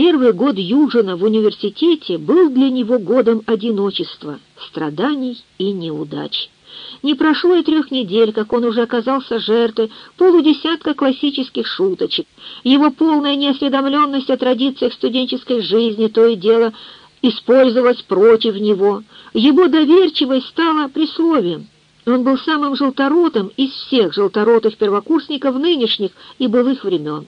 Первый год Юджина в университете был для него годом одиночества, страданий и неудач. Не прошло и трех недель, как он уже оказался жертвой полудесятка классических шуточек. Его полная неосведомленность о традициях студенческой жизни то и дело использовалась против него. Его доверчивость стала присловием. Он был самым желторотым из всех желторотых первокурсников нынешних и былых времен.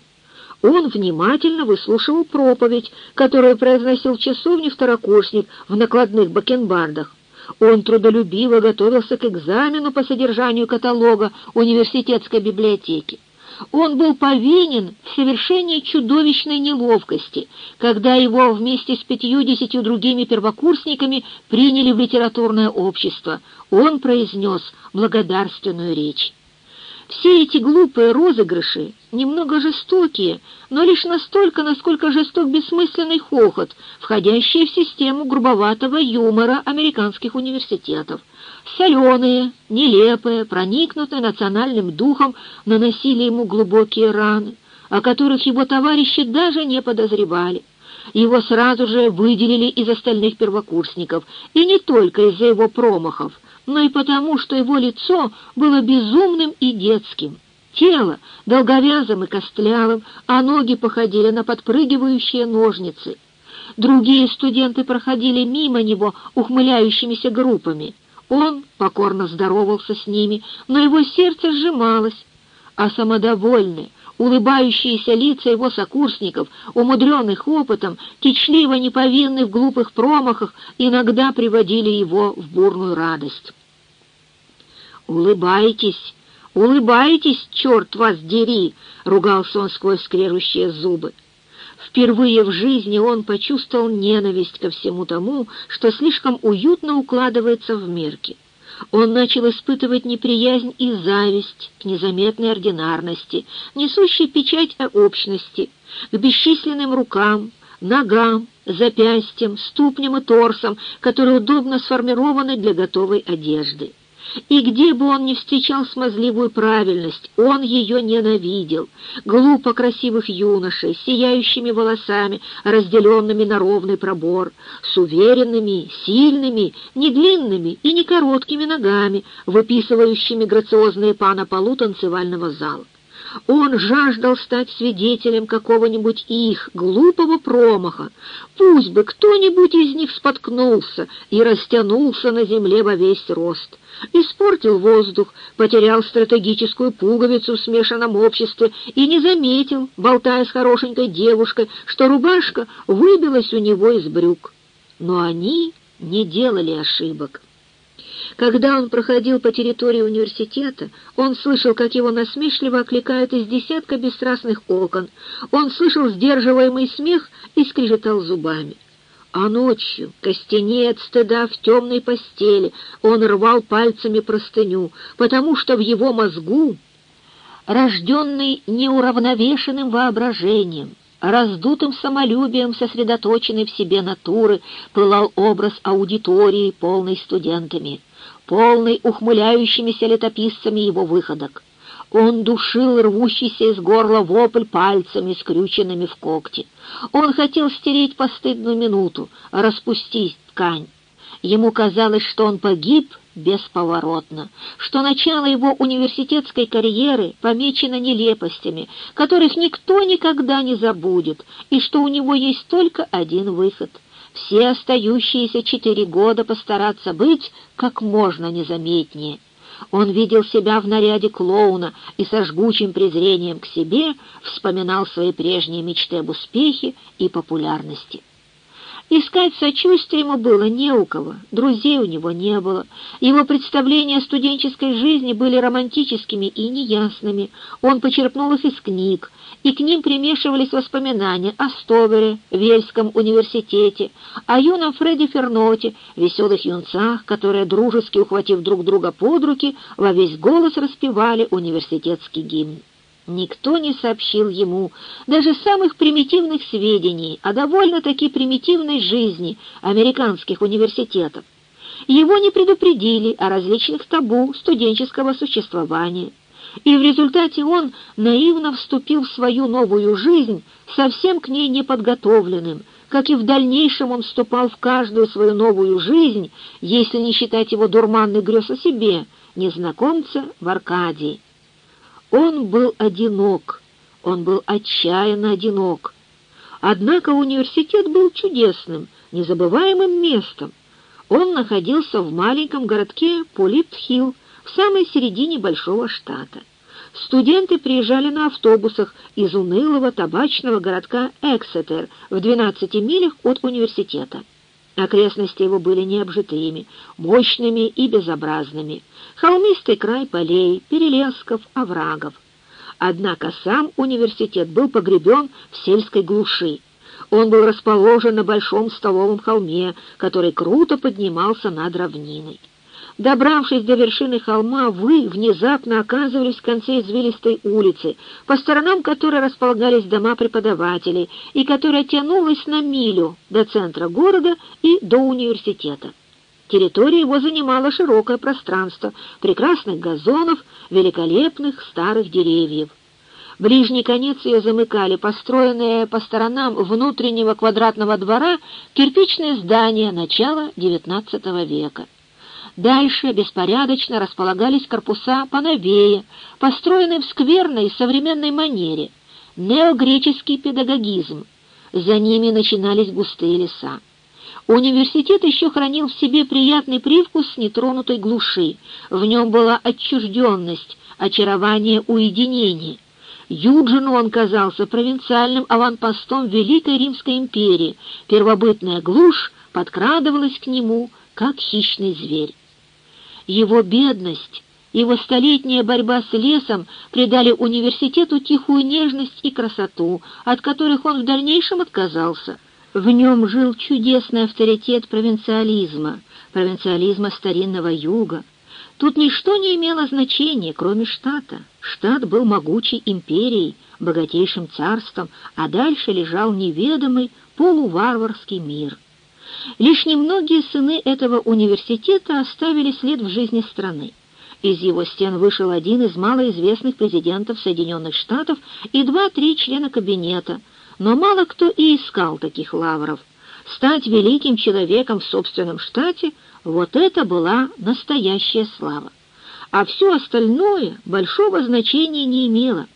Он внимательно выслушивал проповедь, которую произносил в часовне второкурсник в накладных бакенбардах. Он трудолюбиво готовился к экзамену по содержанию каталога университетской библиотеки. Он был повинен в совершении чудовищной неловкости, когда его вместе с пятью-десятью другими первокурсниками приняли в литературное общество. Он произнес благодарственную речь. Все эти глупые розыгрыши, немного жестокие, но лишь настолько, насколько жесток бессмысленный хохот, входящий в систему грубоватого юмора американских университетов. Соленые, нелепые, проникнутые национальным духом, наносили ему глубокие раны, о которых его товарищи даже не подозревали. Его сразу же выделили из остальных первокурсников, и не только из-за его промахов — но и потому, что его лицо было безумным и детским. Тело долговязым и костлявым, а ноги походили на подпрыгивающие ножницы. Другие студенты проходили мимо него ухмыляющимися группами. Он покорно здоровался с ними, но его сердце сжималось, а самодовольные, улыбающиеся лица его сокурсников, умудренных опытом, кичливо неповинных в глупых промахах, иногда приводили его в бурную радость. «Улыбайтесь, улыбайтесь, черт вас дери!» — ругался он сквозь скрежущие зубы. Впервые в жизни он почувствовал ненависть ко всему тому, что слишком уютно укладывается в мерки. Он начал испытывать неприязнь и зависть к незаметной ординарности, несущей печать общности, к бесчисленным рукам, ногам, запястьям, ступням и торсам, которые удобно сформированы для готовой одежды. И где бы он ни встречал смазливую правильность, он ее ненавидел. Глупо красивых юношей, сияющими волосами, разделенными на ровный пробор, с уверенными, сильными, не длинными и не короткими ногами, выписывающими грациозные па на полу танцевального зала. Он жаждал стать свидетелем какого-нибудь их глупого промаха. Пусть бы кто-нибудь из них споткнулся и растянулся на земле во весь рост. Испортил воздух, потерял стратегическую пуговицу в смешанном обществе и не заметил, болтая с хорошенькой девушкой, что рубашка выбилась у него из брюк. Но они не делали ошибок. Когда он проходил по территории университета, он слышал, как его насмешливо окликают из десятка бесстрастных окон. Он слышал сдерживаемый смех и скрежетал зубами. А ночью, костенея от стыда в темной постели, он рвал пальцами простыню, потому что в его мозгу, рожденный неуравновешенным воображением, раздутым самолюбием сосредоточенной в себе натуры, пылал образ аудитории, полной студентами полный ухмыляющимися летописцами его выходок. Он душил рвущийся из горла вопль пальцами, скрюченными в когти. Он хотел стереть постыдную минуту, распустить ткань. Ему казалось, что он погиб бесповоротно, что начало его университетской карьеры помечено нелепостями, которых никто никогда не забудет, и что у него есть только один выход — все остающиеся четыре года постараться быть как можно незаметнее. Он видел себя в наряде клоуна и со жгучим презрением к себе вспоминал свои прежние мечты об успехе и популярности. Искать сочувствия ему было не у кого, друзей у него не было. Его представления о студенческой жизни были романтическими и неясными. Он почерпнул их из книг, и к ним примешивались воспоминания о Стовере, Вельском университете, о юном Фредди Ферноте, веселых юнцах, которые, дружески ухватив друг друга под руки, во весь голос распевали университетский гимн. Никто не сообщил ему даже самых примитивных сведений о довольно-таки примитивной жизни американских университетов. Его не предупредили о различных табу студенческого существования. и в результате он наивно вступил в свою новую жизнь, совсем к ней неподготовленным, как и в дальнейшем он вступал в каждую свою новую жизнь, если не считать его дурманный грез о себе, незнакомца в Аркадии. Он был одинок, он был отчаянно одинок. Однако университет был чудесным, незабываемым местом. Он находился в маленьком городке Полипт-Хилл, в самой середине большого штата. Студенты приезжали на автобусах из унылого табачного городка Эксетер в 12 милях от университета. Окрестности его были необжитыми, мощными и безобразными. Холмистый край полей, перелесков, оврагов. Однако сам университет был погребен в сельской глуши. Он был расположен на большом столовом холме, который круто поднимался над равниной. Добравшись до вершины холма, вы внезапно оказывались в конце извилистой улицы, по сторонам которой располагались дома преподавателей, и которая тянулась на милю до центра города и до университета. Территория его занимала широкое пространство прекрасных газонов, великолепных старых деревьев. Ближний конец ее замыкали построенные по сторонам внутреннего квадратного двора кирпичные здания начала XIX века. Дальше беспорядочно располагались корпуса поновее, построенные в скверной современной манере, неогреческий педагогизм. За ними начинались густые леса. Университет еще хранил в себе приятный привкус нетронутой глуши. В нем была отчужденность, очарование уединения. Юджину он казался провинциальным аванпостом Великой Римской империи. Первобытная глушь подкрадывалась к нему, как хищный зверь. Его бедность, его столетняя борьба с лесом придали университету тихую нежность и красоту, от которых он в дальнейшем отказался. В нем жил чудесный авторитет провинциализма, провинциализма старинного юга. Тут ничто не имело значения, кроме штата. Штат был могучей империей, богатейшим царством, а дальше лежал неведомый полуварварский мир — Лишь немногие сыны этого университета оставили след в жизни страны. Из его стен вышел один из малоизвестных президентов Соединенных Штатов и два-три члена кабинета, но мало кто и искал таких лавров. Стать великим человеком в собственном штате — вот это была настоящая слава. А все остальное большого значения не имело.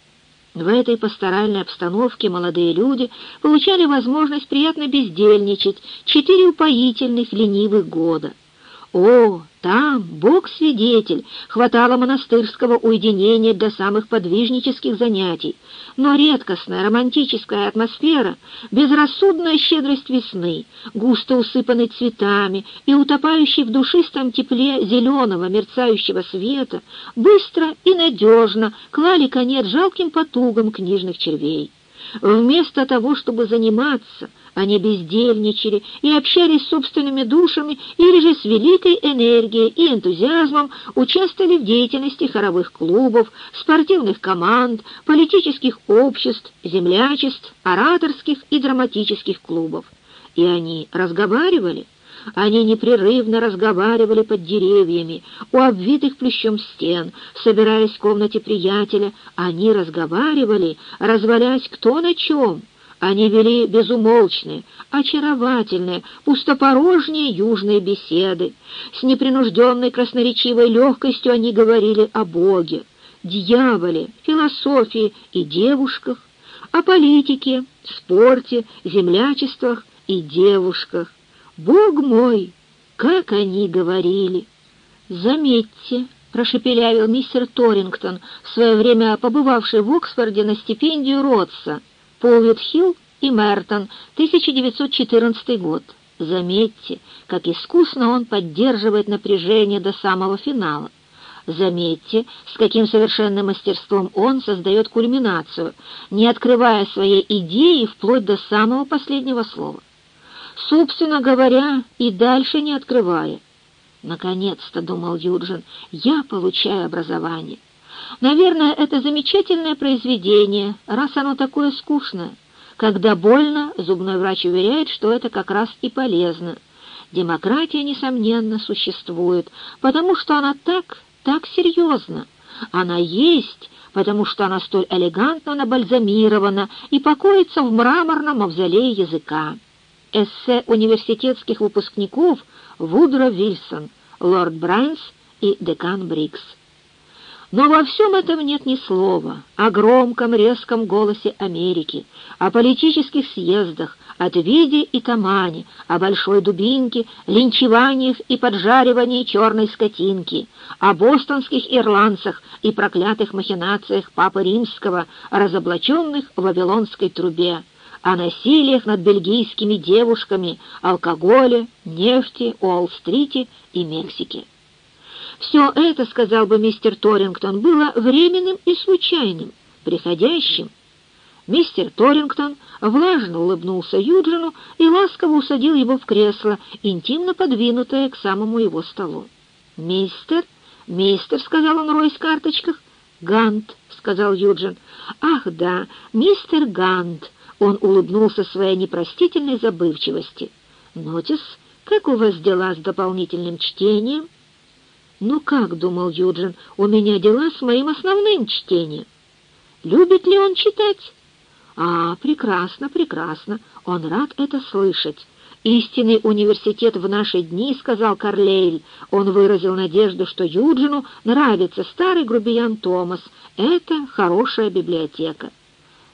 В этой пасторальной обстановке молодые люди получали возможность приятно бездельничать четыре упоительных ленивых года. О, там, Бог-свидетель, хватало монастырского уединения для самых подвижнических занятий, но редкостная романтическая атмосфера, безрассудная щедрость весны, густо усыпанной цветами и утопающей в душистом тепле зеленого мерцающего света, быстро и надежно клали конец жалким потугам книжных червей. Вместо того, чтобы заниматься, они бездельничали и общались с собственными душами или же с великой энергией и энтузиазмом участвовали в деятельности хоровых клубов, спортивных команд, политических обществ, землячеств, ораторских и драматических клубов. И они разговаривали, они непрерывно разговаривали под деревьями, у обвитых плющом стен, собираясь в комнате приятеля, они разговаривали, развалясь кто на чем. Они вели безумолчные, очаровательные, пустопорожние южные беседы. С непринужденной красноречивой легкостью они говорили о Боге, дьяволе, философии и девушках, о политике, спорте, землячествах и девушках. Бог мой, как они говорили! Заметьте, прошепелявил мистер Торингтон, в свое время побывавший в Оксфорде на стипендию Ротса, Полвит-Хилл и Мертон, 1914 год. Заметьте, как искусно он поддерживает напряжение до самого финала. Заметьте, с каким совершенным мастерством он создает кульминацию, не открывая своей идеи вплоть до самого последнего слова собственно говоря, и дальше не открывая. «Наконец-то», — думал Юджин, — «я получаю образование. Наверное, это замечательное произведение, раз оно такое скучное. Когда больно, зубной врач уверяет, что это как раз и полезно. Демократия, несомненно, существует, потому что она так, так серьезна. Она есть, потому что она столь элегантно набальзамирована и покоится в мраморном мавзолее языка. Эссе университетских выпускников Вудро Вильсон, лорд Брайнс и декан Брикс. Но во всем этом нет ни слова о громком резком голосе Америки, о политических съездах, о Твиде и Тамане, о большой дубинке, линчеваниях и поджаривании черной скотинки, о бостонских ирландцах и проклятых махинациях Папы Римского, разоблаченных в Вавилонской трубе, о насилиях над бельгийскими девушками, алкоголе, нефти, Уолл-стрите и Мексике. Все это, сказал бы мистер Торингтон, было временным и случайным, приходящим. Мистер Торингтон влажно улыбнулся Юджину и ласково усадил его в кресло, интимно подвинутое к самому его столу. «Мистер, мистер», — сказал он, роясь в карточках. «Гант», — сказал Юджин. «Ах, да, мистер Гант», — он улыбнулся своей непростительной забывчивости. «Нотис, как у вас дела с дополнительным чтением?» «Ну как, — думал Юджин, — у меня дела с моим основным чтением. Любит ли он читать? А, прекрасно, прекрасно, он рад это слышать. «Истинный университет в наши дни», — сказал Карлейль. Он выразил надежду, что Юджину нравится старый грубиян Томас. Это хорошая библиотека.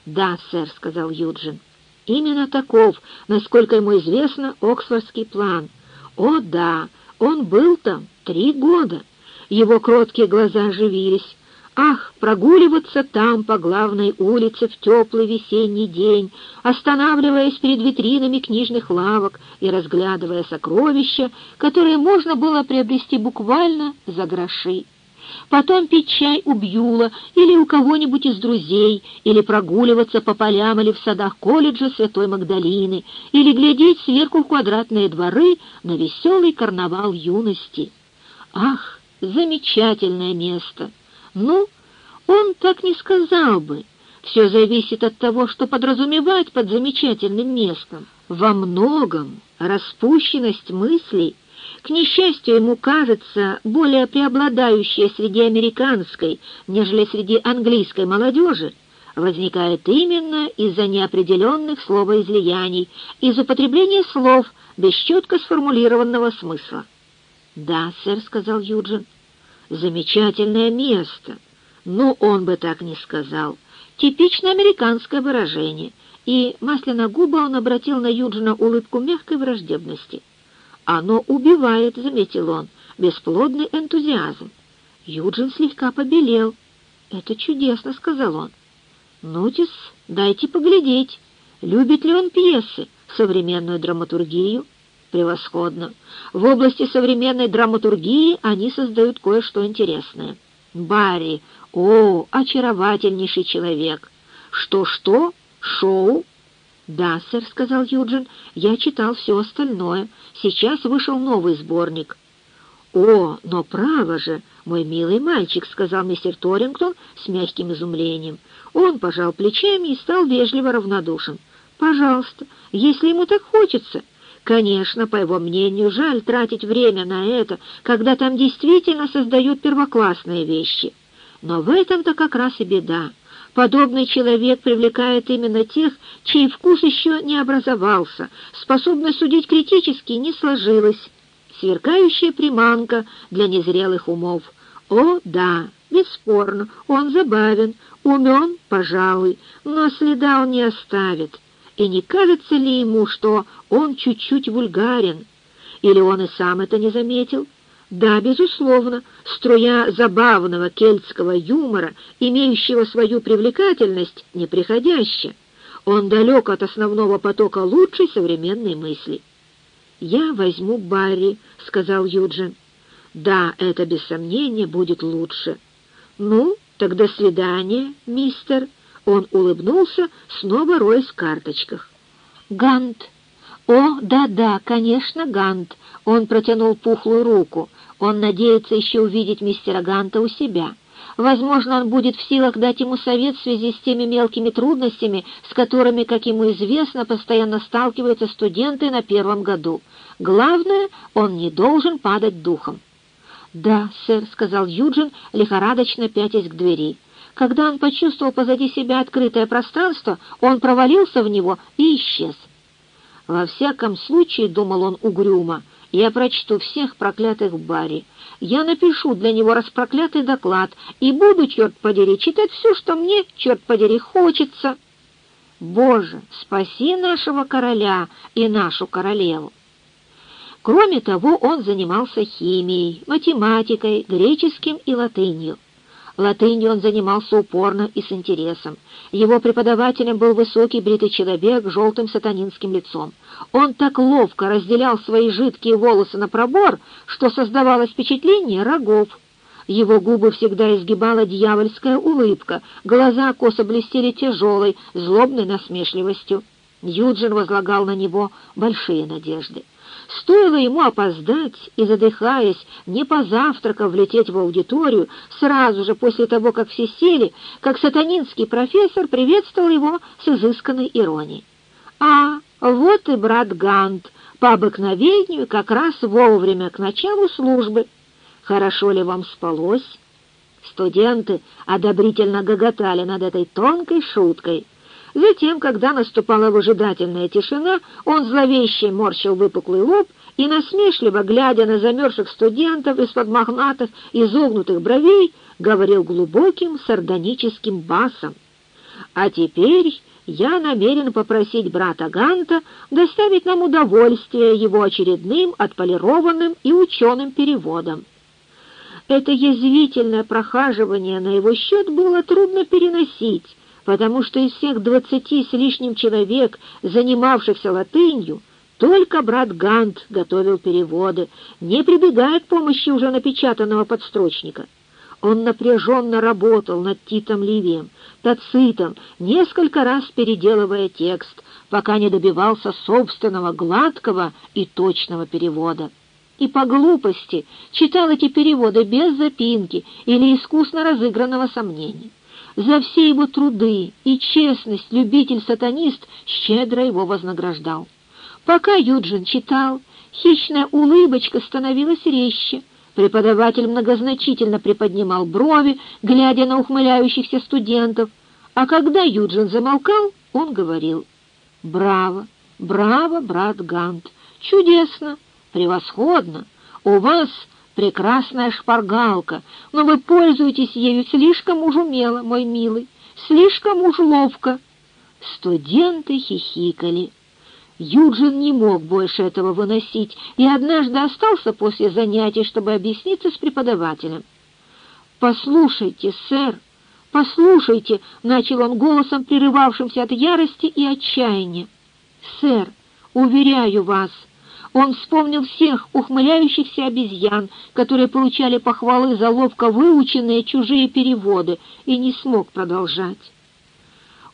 «Да, сэр», — сказал Юджин. «Именно таков, насколько ему известно, Оксфордский план. О, да, он был там три года. Его кроткие глаза оживились. Ах, прогуливаться там по главной улице в теплый весенний день, останавливаясь перед витринами книжных лавок и разглядывая сокровища, которые можно было приобрести буквально за гроши. Потом пить чай у Бьюла или у кого-нибудь из друзей, или прогуливаться по полям или в садах колледжа Святой Магдалины, или глядеть сверху в квадратные дворы на веселый карнавал юности. Ах, замечательное место! Ну, он так не сказал бы. Все зависит от того, что подразумевать под замечательным местом. Во многом распущенность мыслей к несчастью, ему кажется, более преобладающая среди американской, нежели среди английской молодежи, возникает именно из-за неопределенных словоизлияний, из употребления слов без четко сформулированного смысла. «Да, сэр», — сказал Юджин, — «замечательное место». Ну, он бы так не сказал. Типично американское выражение. И масляно губа он обратил на Юджина улыбку мягкой враждебности — «Оно убивает», — заметил он, — «бесплодный энтузиазм». Юджин слегка побелел. «Это чудесно», — сказал он. «Нутис, дайте поглядеть, любит ли он пьесы, современную драматургию?» «Превосходно. В области современной драматургии они создают кое-что интересное. Барри, о, очаровательнейший человек! Что-что? Шоу? «Да, сэр», — сказал Юджин, — «я читал все остальное. Сейчас вышел новый сборник». «О, но право же, мой милый мальчик», — сказал мистер Торингтон с мягким изумлением. Он пожал плечами и стал вежливо равнодушен. «Пожалуйста, если ему так хочется». Конечно, по его мнению, жаль тратить время на это, когда там действительно создают первоклассные вещи. Но в этом-то как раз и беда. Подобный человек привлекает именно тех, чей вкус еще не образовался, способность судить критически не сложилась. Сверкающая приманка для незрелых умов. О, да, бесспорно, он забавен, умен, пожалуй, но следа он не оставит. И не кажется ли ему, что он чуть-чуть вульгарен? Или он и сам это не заметил? Да, безусловно, струя забавного кельтского юмора, имеющего свою привлекательность, неприходящая. Он далек от основного потока лучшей современной мысли. «Я возьму Барри», — сказал Юджин. «Да, это без сомнения будет лучше». «Ну, так до свидания, мистер». Он улыбнулся, снова роясь в карточках. «Гант». «О, да-да, конечно, Гант». Он протянул пухлую руку. Он надеется еще увидеть мистера Ганта у себя. Возможно, он будет в силах дать ему совет в связи с теми мелкими трудностями, с которыми, как ему известно, постоянно сталкиваются студенты на первом году. Главное, он не должен падать духом. «Да, сэр», — сказал Юджин, лихорадочно пятясь к двери. Когда он почувствовал позади себя открытое пространство, он провалился в него и исчез. «Во всяком случае», — думал он угрюмо, — «я прочту всех проклятых баре. Я напишу для него распроклятый доклад и буду, черт подери, читать все, что мне, черт подери, хочется». «Боже, спаси нашего короля и нашу королеву!» Кроме того, он занимался химией, математикой, греческим и латынью. Латынью он занимался упорно и с интересом. Его преподавателем был высокий бритый человек с желтым сатанинским лицом. Он так ловко разделял свои жидкие волосы на пробор, что создавалось впечатление рогов. Его губы всегда изгибала дьявольская улыбка, глаза косо блестели тяжелой, злобной насмешливостью. Юджин возлагал на него большие надежды. Стоило ему опоздать и, задыхаясь, не позавтракав, влететь в аудиторию, сразу же после того, как все сели, как сатанинский профессор приветствовал его с изысканной иронией. «А, вот и брат Гант, по обыкновению как раз вовремя к началу службы. Хорошо ли вам спалось?» Студенты одобрительно гоготали над этой тонкой шуткой — Затем, когда наступала выжидательная тишина, он зловеще морщил выпуклый лоб и, насмешливо глядя на замерзших студентов из-под мохнатых изогнутых бровей, говорил глубоким сардоническим басом. «А теперь я намерен попросить брата Ганта доставить нам удовольствие его очередным отполированным и ученым переводом». Это язвительное прохаживание на его счет было трудно переносить, потому что из всех двадцати с лишним человек, занимавшихся латынью, только брат Гант готовил переводы, не прибегая к помощи уже напечатанного подстрочника. Он напряженно работал над Титом Ливием, Тацитом, несколько раз переделывая текст, пока не добивался собственного гладкого и точного перевода. И по глупости читал эти переводы без запинки или искусно разыгранного сомнения. За все его труды и честность любитель-сатанист щедро его вознаграждал. Пока Юджин читал, хищная улыбочка становилась резче. Преподаватель многозначительно приподнимал брови, глядя на ухмыляющихся студентов, а когда Юджин замолкал, он говорил «Браво, браво, брат Гант, чудесно, превосходно, у вас прекрасная шпаргалка, но вы пользуетесь ею слишком уж умело, мой милый, слишком уж ловко». Студенты хихикали. Юджин не мог больше этого выносить и однажды остался после занятий, чтобы объясниться с преподавателем. «Послушайте, сэр, послушайте!» — начал он голосом, прерывавшимся от ярости и отчаяния. «Сэр, уверяю вас, он вспомнил всех ухмыляющихся обезьян, которые получали похвалы за ловко выученные чужие переводы, и не смог продолжать.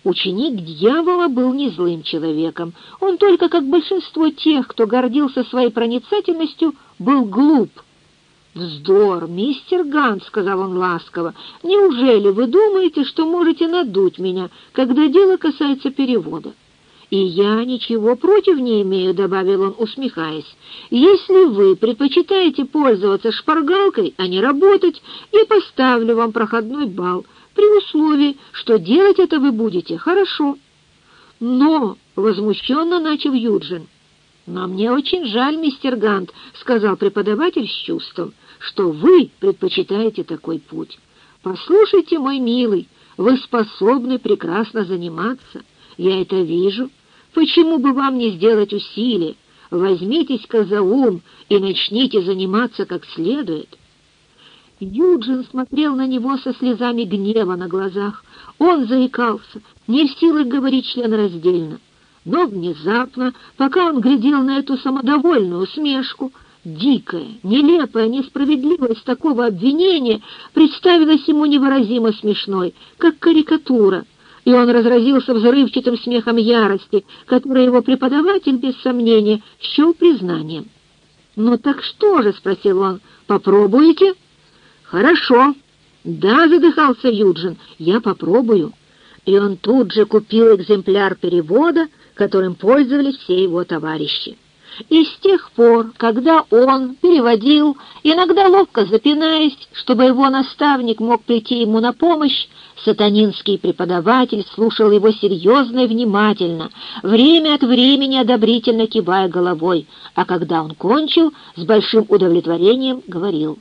Ученик дьявола был не злым человеком. Он только, как большинство тех, кто гордился своей проницательностью, был глуп. «Вздор, мистер Гант», — сказал он ласково, — «неужели вы думаете, что можете надуть меня, когда дело касается перевода?» «И я ничего против не имею», — добавил он, усмехаясь. «Если вы предпочитаете пользоваться шпаргалкой, а не работать, я поставлю вам проходной балл, при условии, что делать это вы будете хорошо». «Но», — возмущенно начал Юджин, «но мне очень жаль, мистер Гант», — сказал преподаватель с чувством, «что вы предпочитаете такой путь. Послушайте, мой милый, вы способны прекрасно заниматься». Я это вижу. Почему бы вам не сделать усилие? Возьмитесь-ка за ум и начните заниматься как следует». Юджин смотрел на него со слезами гнева на глазах. Он заикался, не в силах говорить членораздельно. Но внезапно, пока он глядел на эту самодовольную усмешку, дикая, нелепая несправедливость такого обвинения представилась ему невыразимо смешной, как карикатура — и он разразился взрывчатым смехом ярости, который его преподаватель, без сомнения, счел признанием. «Ну так что же?» — спросил он. «Попробуете?» «Хорошо». «Да», — задыхался Юджин, — «я попробую». И он тут же купил экземпляр перевода, которым пользовались все его товарищи. И с тех пор, когда он переводил, иногда ловко запинаясь, чтобы его наставник мог прийти ему на помощь, сатанинский преподаватель слушал его серьезно и внимательно, время от времени одобрительно кивая головой, а когда он кончил, с большим удовлетворением говорил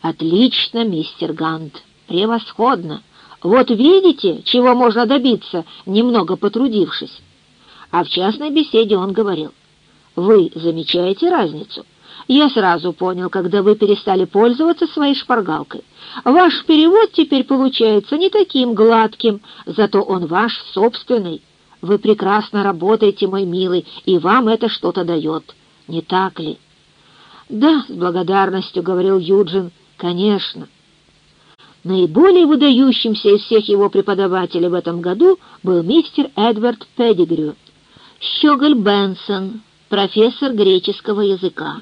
«Отлично, мистер Гант, превосходно! Вот видите, чего можно добиться, немного потрудившись?» А в частной беседе он говорил «Вы замечаете разницу?» Я сразу понял, когда вы перестали пользоваться своей шпаргалкой. Ваш перевод теперь получается не таким гладким, зато он ваш собственный. Вы прекрасно работаете, мой милый, и вам это что-то дает. Не так ли? Да, с благодарностью говорил Юджин. Конечно. Наиболее выдающимся из всех его преподавателей в этом году был мистер Эдвард Педигрю. Щеголь Бенсон, профессор греческого языка.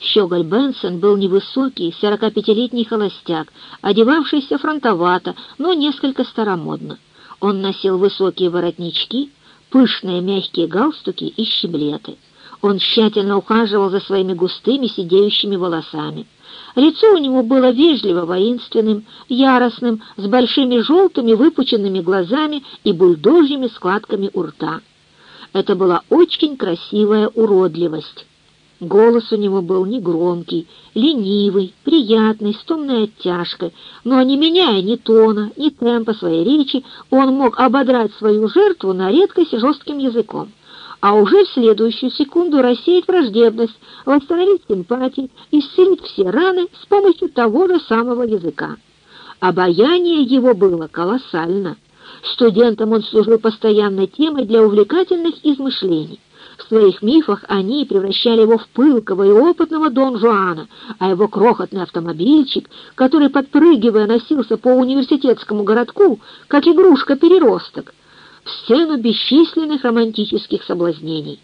Щеголь Бенсон был невысокий, 45-летний холостяк, одевавшийся фронтовато, но несколько старомодно. Он носил высокие воротнички, пышные мягкие галстуки и щеблеты. Он тщательно ухаживал за своими густыми сидеющими волосами. Лицо у него было вежливо воинственным, яростным, с большими желтыми выпученными глазами и бульдожьими складками у рта. Это была очень красивая уродливость. Голос у него был негромкий, ленивый, приятный, с томной оттяжкой, но не меняя ни тона, ни темпа своей речи, он мог ободрать свою жертву на редкость жестким языком, а уже в следующую секунду рассеять враждебность, восстановить симпатии, исцелить все раны с помощью того же самого языка. Обаяние его было колоссально. Студентам он служил постоянной темой для увлекательных измышлений. В своих мифах они превращали его в пылкого и опытного Дон Жуана, а его крохотный автомобильчик, который, подпрыгивая, носился по университетскому городку, как игрушка-переросток, в сцену бесчисленных романтических соблазнений.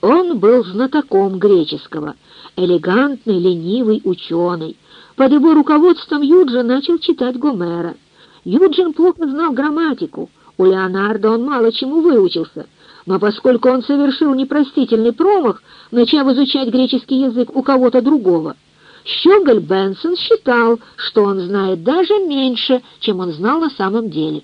Он был знатоком греческого, элегантный, ленивый ученый. Под его руководством Юджин начал читать Гомера. Юджин плохо знал грамматику, у Леонардо он мало чему выучился, но поскольку он совершил непростительный промах, начав изучать греческий язык у кого-то другого, Щеголь Бенсон считал, что он знает даже меньше, чем он знал на самом деле.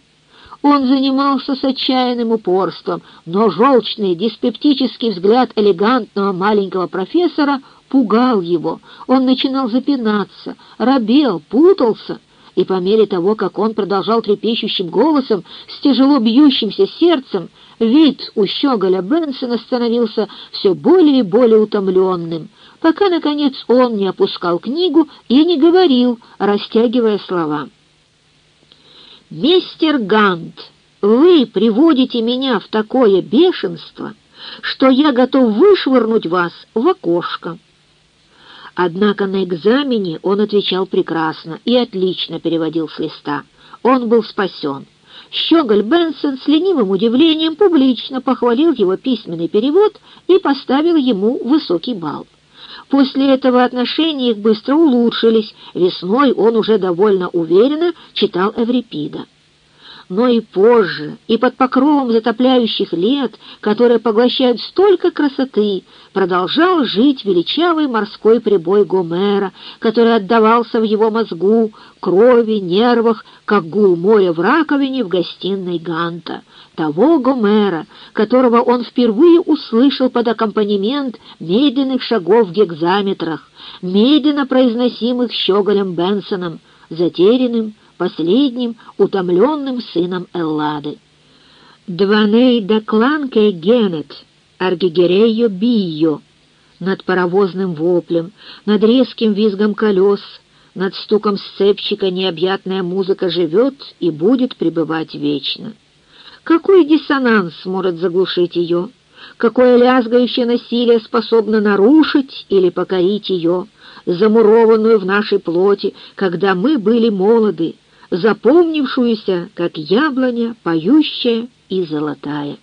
Он занимался с отчаянным упорством, но желчный диспептический взгляд элегантного маленького профессора пугал его. Он начинал запинаться, робел, путался — и по мере того, как он продолжал трепещущим голосом, с тяжело бьющимся сердцем, вид у щеголя Бенсона становился все более и более утомленным, пока, наконец, он не опускал книгу и не говорил, растягивая слова. «Мистер Гант, вы приводите меня в такое бешенство, что я готов вышвырнуть вас в окошко». Однако на экзамене он отвечал прекрасно и отлично переводил с листа. Он был спасен. Щеголь Бенсон с ленивым удивлением публично похвалил его письменный перевод и поставил ему высокий балл. После этого отношения их быстро улучшились. Весной он уже довольно уверенно читал Эврипида но и позже, и под покровом затопляющих лет, которые поглощают столько красоты, продолжал жить величавый морской прибой Гомера, который отдавался в его мозгу, крови, нервах, как гул моря в раковине в гостиной Ганта. Того Гомера, которого он впервые услышал под аккомпанемент медленных шагов в гекзаметрах, медленно произносимых Щеголем Бенсоном, затерянным, последним утомленным сыном Эллады. «Дваней да генет, аргигерейо био» над паровозным воплем, над резким визгом колес, над стуком сцепчика необъятная музыка живет и будет пребывать вечно. Какой диссонанс может заглушить ее? Какое лязгающее насилие способно нарушить или покорить ее, замурованную в нашей плоти, когда мы были молоды, запомнившуюся, как яблоня, поющая и золотая.